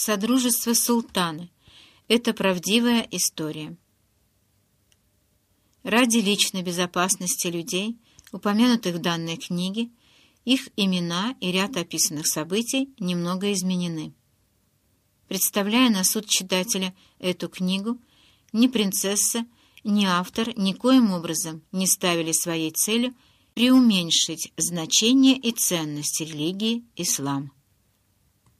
Содружество султана — это правдивая история. Ради личной безопасности людей, упомянутых в данной книге, их имена и ряд описанных событий немного изменены. Представляя на суд читателя эту книгу, ни принцесса, ни автор никоим образом не ставили своей целью преуменьшить значение и ценность религии ислам.